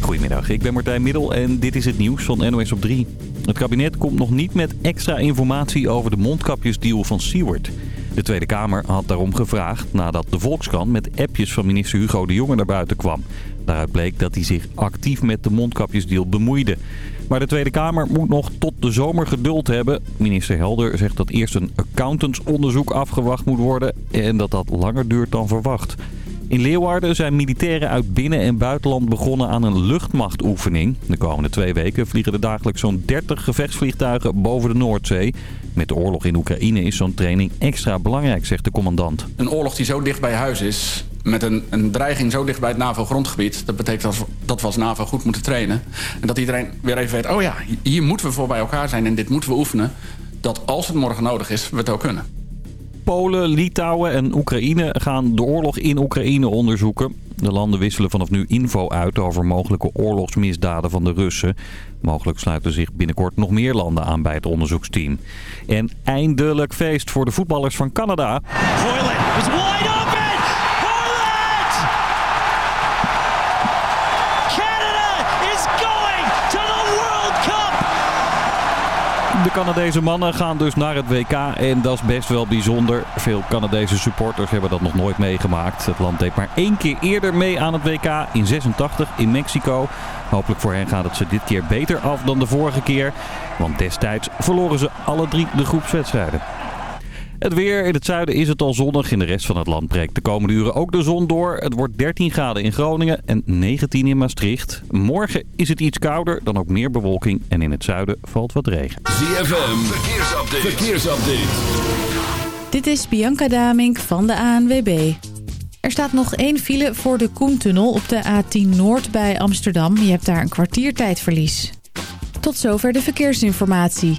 Goedemiddag, ik ben Martijn Middel en dit is het nieuws van NOS op 3. Het kabinet komt nog niet met extra informatie over de mondkapjesdeal van Seward. De Tweede Kamer had daarom gevraagd nadat de Volkskrant met appjes van minister Hugo de Jonge naar buiten kwam. Daaruit bleek dat hij zich actief met de mondkapjesdeal bemoeide. Maar de Tweede Kamer moet nog tot de zomer geduld hebben. Minister Helder zegt dat eerst een accountantsonderzoek afgewacht moet worden en dat dat langer duurt dan verwacht. In Leeuwarden zijn militairen uit binnen- en buitenland begonnen aan een luchtmachtoefening. De komende twee weken vliegen er dagelijks zo'n 30 gevechtsvliegtuigen boven de Noordzee. Met de oorlog in Oekraïne is zo'n training extra belangrijk, zegt de commandant. Een oorlog die zo dicht bij huis is, met een, een dreiging zo dicht bij het NAVO-grondgebied... dat betekent dat we, dat we als NAVO goed moeten trainen. En dat iedereen weer even weet, oh ja, hier moeten we voor bij elkaar zijn... en dit moeten we oefenen, dat als het morgen nodig is, we het ook kunnen. Polen, Litouwen en Oekraïne gaan de oorlog in Oekraïne onderzoeken. De landen wisselen vanaf nu info uit over mogelijke oorlogsmisdaden van de Russen. Mogelijk sluiten zich binnenkort nog meer landen aan bij het onderzoeksteam. En eindelijk feest voor de voetballers van Canada. Is! De Canadese mannen gaan dus naar het WK en dat is best wel bijzonder. Veel Canadese supporters hebben dat nog nooit meegemaakt. Het land deed maar één keer eerder mee aan het WK in 86 in Mexico. Hopelijk voor hen gaat het ze dit keer beter af dan de vorige keer. Want destijds verloren ze alle drie de groepswedstrijden. Het weer. In het zuiden is het al zonnig. In de rest van het land breekt de komende uren ook de zon door. Het wordt 13 graden in Groningen en 19 in Maastricht. Morgen is het iets kouder, dan ook meer bewolking. En in het zuiden valt wat regen. ZFM, verkeersupdate. verkeersupdate. Dit is Bianca Damink van de ANWB. Er staat nog één file voor de Koentunnel op de A10 Noord bij Amsterdam. Je hebt daar een kwartiertijdverlies. Tot zover de verkeersinformatie.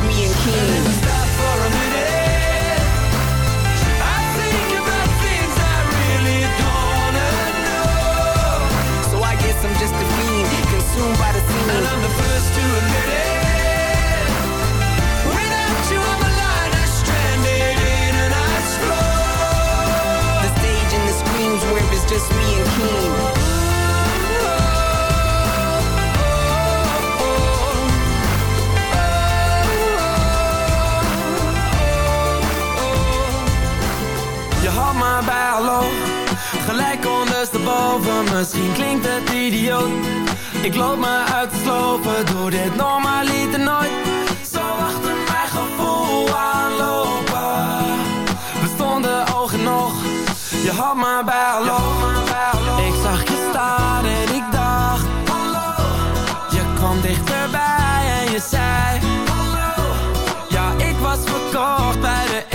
me and guess I'm just a consumed by the scene. And I'm the first to admit it. Without you on the line, I'm stranded in an ice. The stage and the where it's just me and King. Me bij hallo, gelijk ondersteboven. Misschien klinkt het idioot. Ik loop me uit te slopen, doe dit normaliter nooit. Zo achter mijn gevoel aanlopen. We stonden oog in oog, je had me bij hallo. Ik zag je staan en ik dacht, hallo. Je kwam dichterbij en je zei, hallo. Ja, ik was verkocht bij de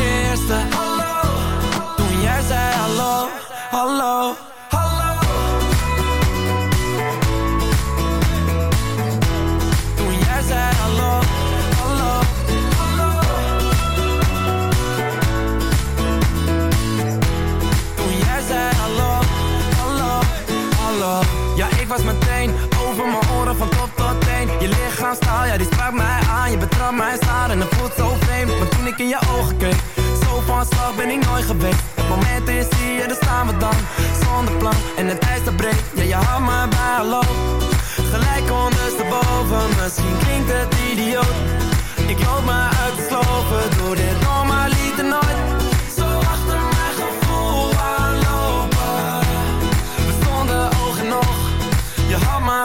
meteen over mijn oren van top tot teen. Je lichaamstaal, ja die sprak mij aan. Je betrapt mij staan en het voelt zo vreemd. Maar toen ik in je ogen keek Zo van slag ben ik nooit geweest. Het moment is hier, daar staan we dan. Zonder plan en het ijs dat breekt Ja, je had me bij hallo Gelijk ondersteboven. Misschien klinkt het idioot. Ik loop me uit te slopen Doe dit normaliter nooit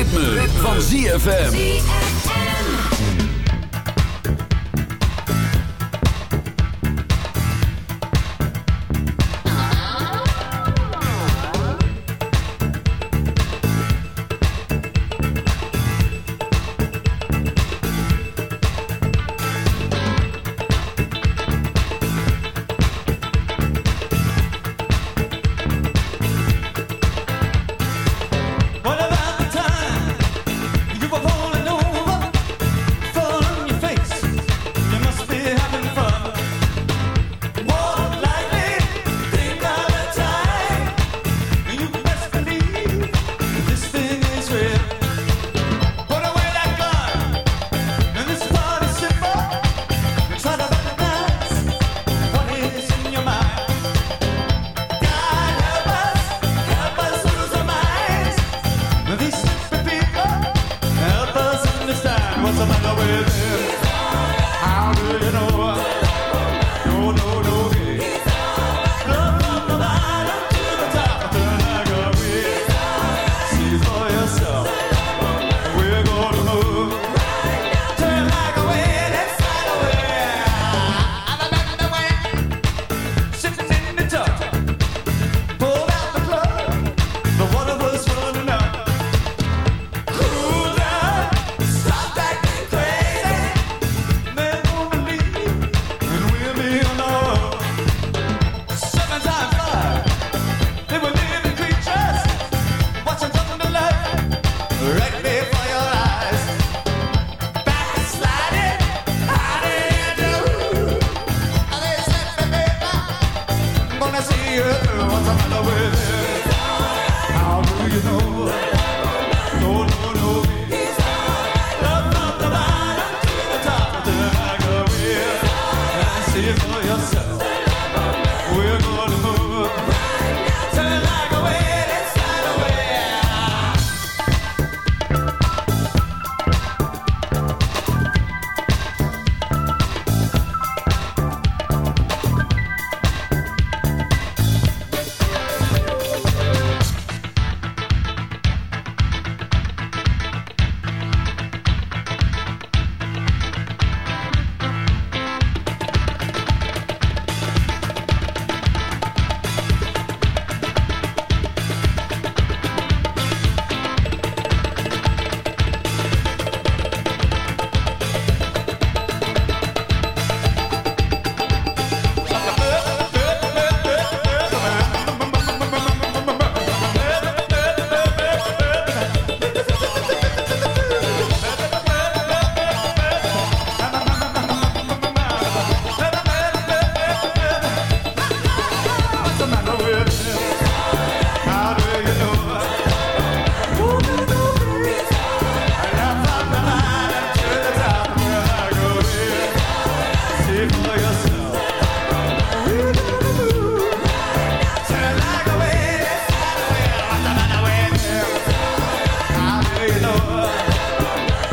Ritme, van ZFM.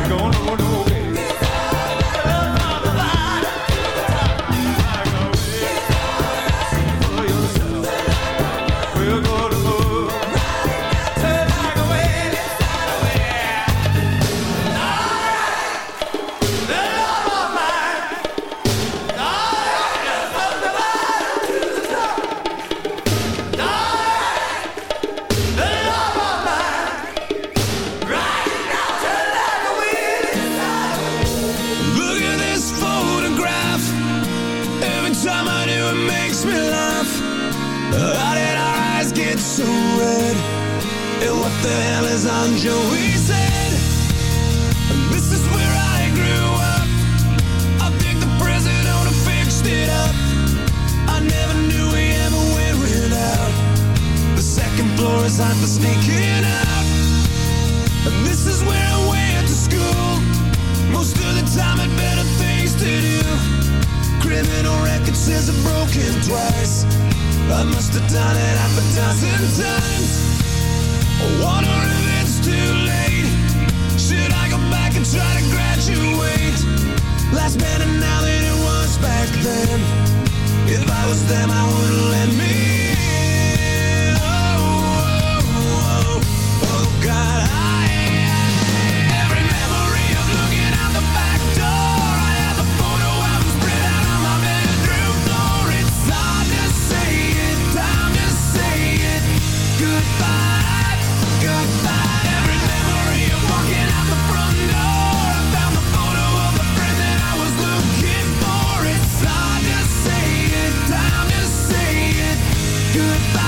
gonna do. Goodbye,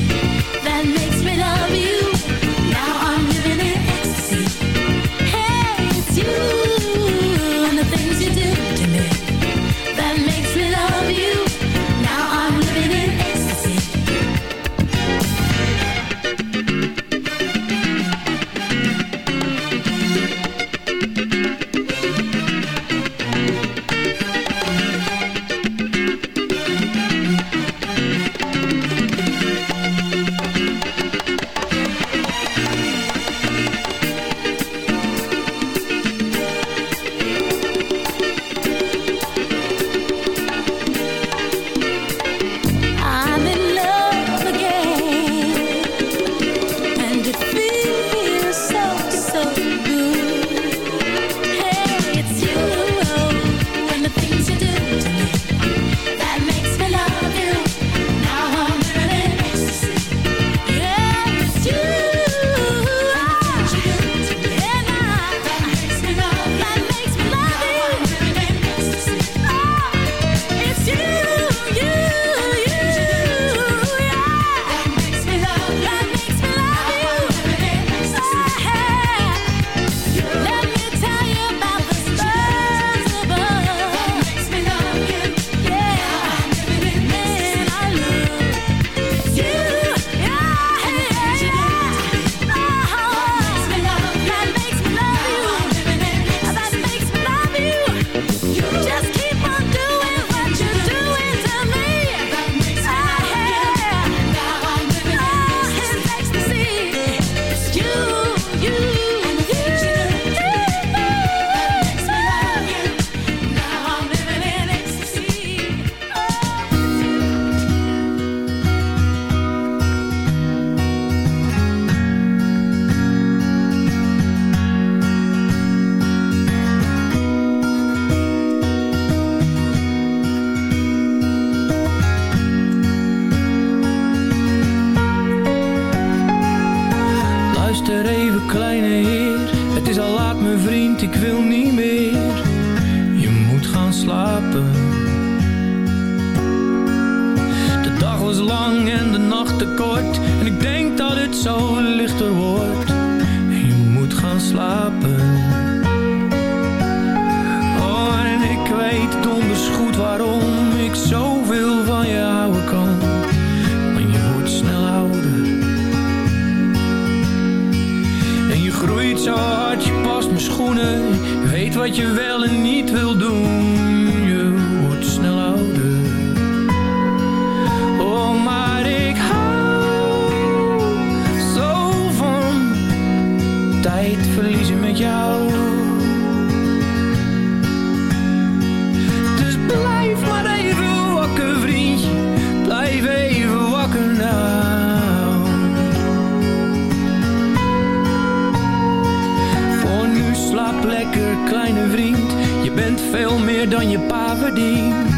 veel meer dan je pa verdient.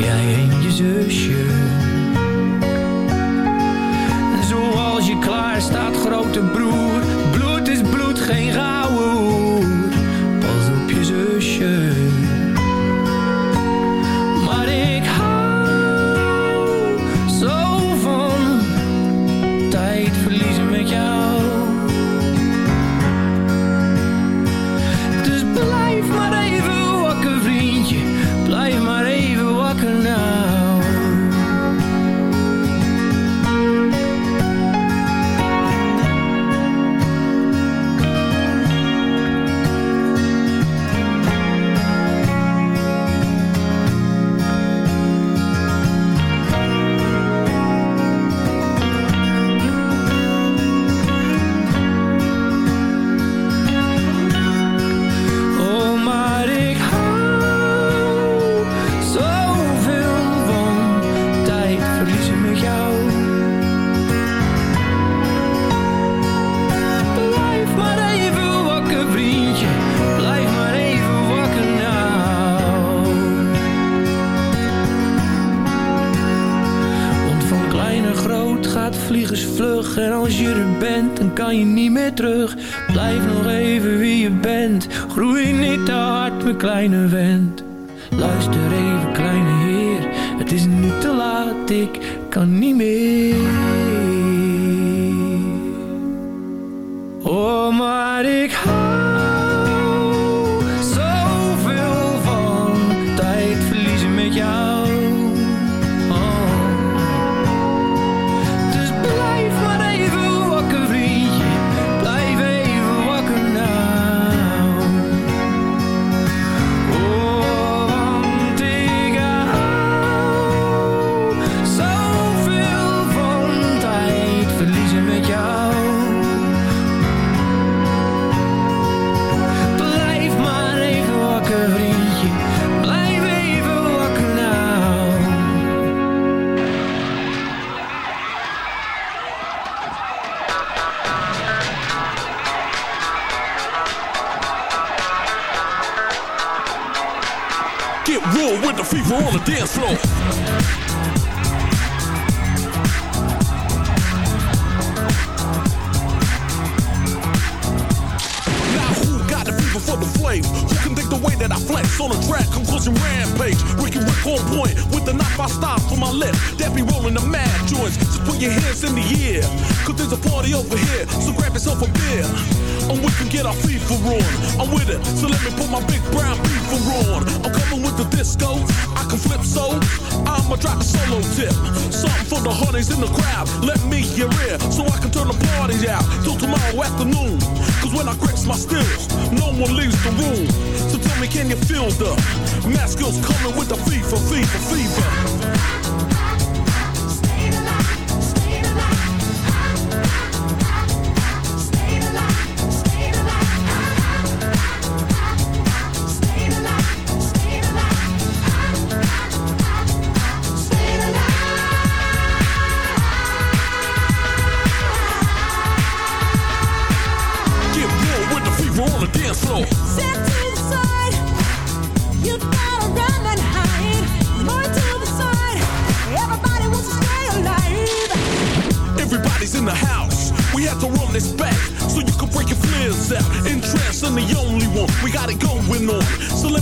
Jij en je zusje. Zoals je klaar staat, grote broer. Bloed is bloed, geen gouden. Pas op je zusje. mijn kleine wens. We gotta go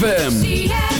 ZFM.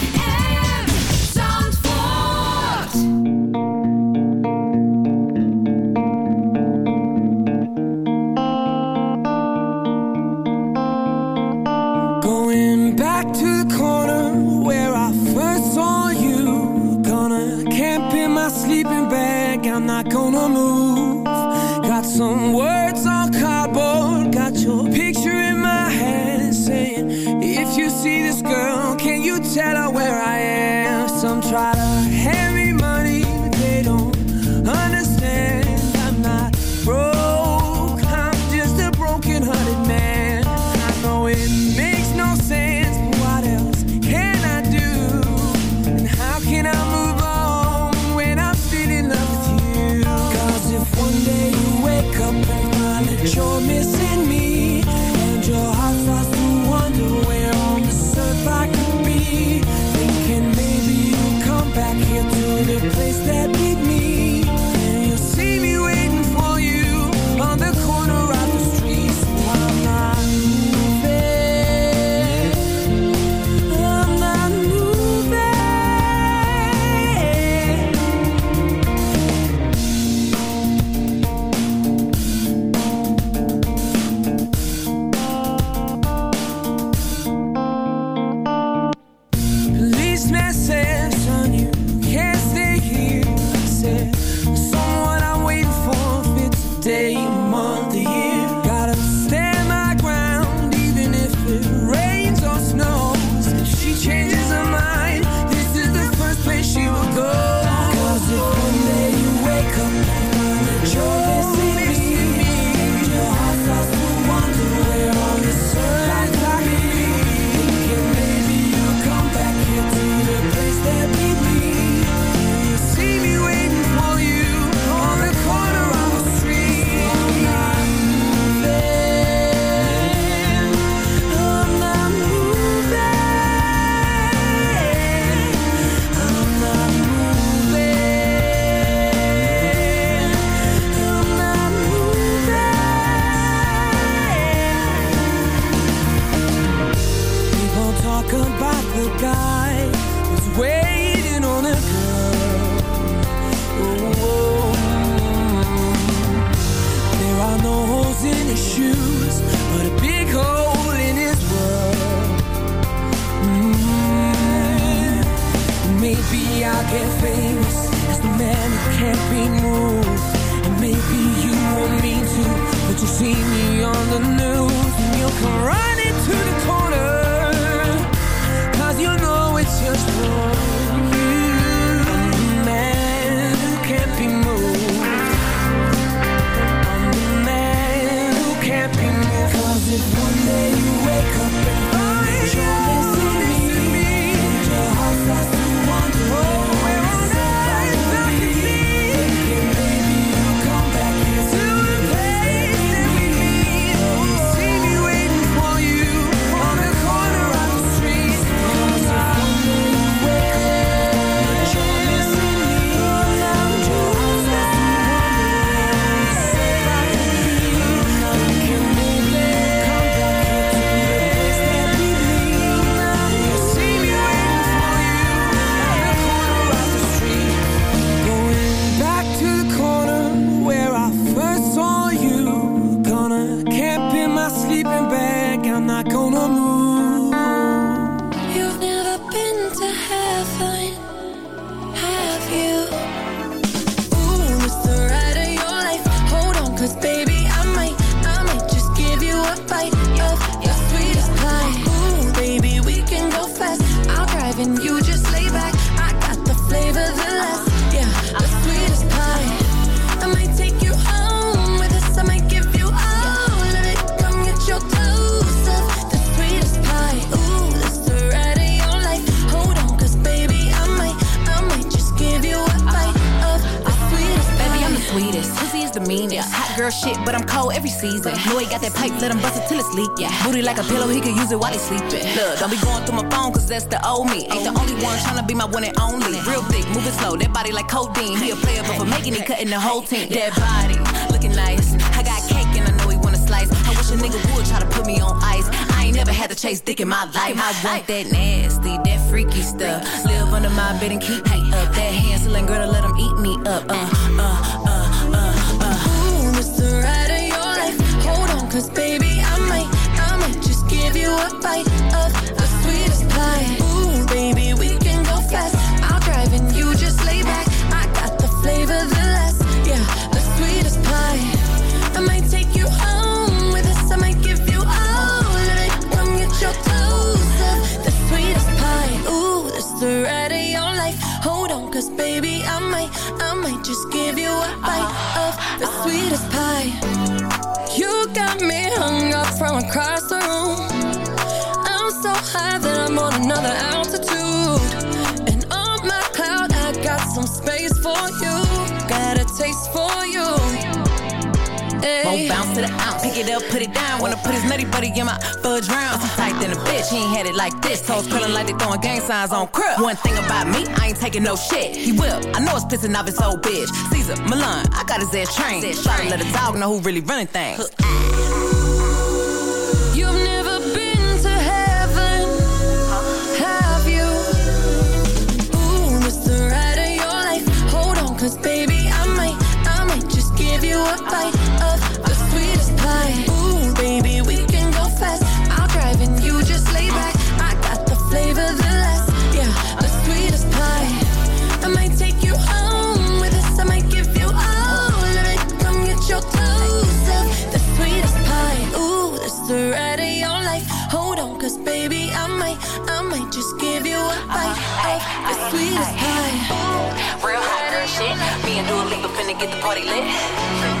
that's the old me. Ain't the only one trying to be my one and only. Real thick, moving slow, that body like codeine. He a player, but for making it, cutting the whole team. That body, looking nice. I got cake and I know he wanna slice. I wish a nigga would try to put me on ice. I ain't never had to chase dick in my life. I want that nasty, that freaky stuff. Live under my bed and keep me up. That Hansel and Gretel, let him eat me up. Uh, uh, uh, uh, uh. Rider, your life. Hold on, cause baby, I might, I might just give you a bite of night. Ooh, baby, we can go fast. I'll drive and you just lay back. I got the flavor, the less, yeah, the sweetest pie. I might take you home with us. I might give you all of it. Come get your toes up. The sweetest pie. Ooh, this the ride of your life. Hold on, cause baby, I might, I might just give you a bite of the sweetest pie. You got me hung up from across the room. I'm so high another altitude. And on my cloud, I got some space for you. Got a taste for you. Won't bounce to the ounce. Pick it up, put it down. Wanna put his nutty buddy in my fudge round. He tight than a bitch, he ain't had it like this. Toes curling like they throwing gang signs on crib. One thing about me, I ain't taking no shit. He will. I know it's pissing off his old bitch. Caesar, Milan, I got his ass trained. Try to let a dog know who really running things. A bite of the sweetest pie. Ooh, baby, we can go fast. I'll drive and you just lay back. I got the flavor, the last, yeah, the sweetest pie. I might take you home with us. I might give you all of it. Come get your toes up. The sweetest pie. Ooh, this the ride of your life. Hold on, cause baby, I might, I might just give you a bite of the sweetest pie. Real hot girl shit. Me and Dua Lipa finna get the party lit.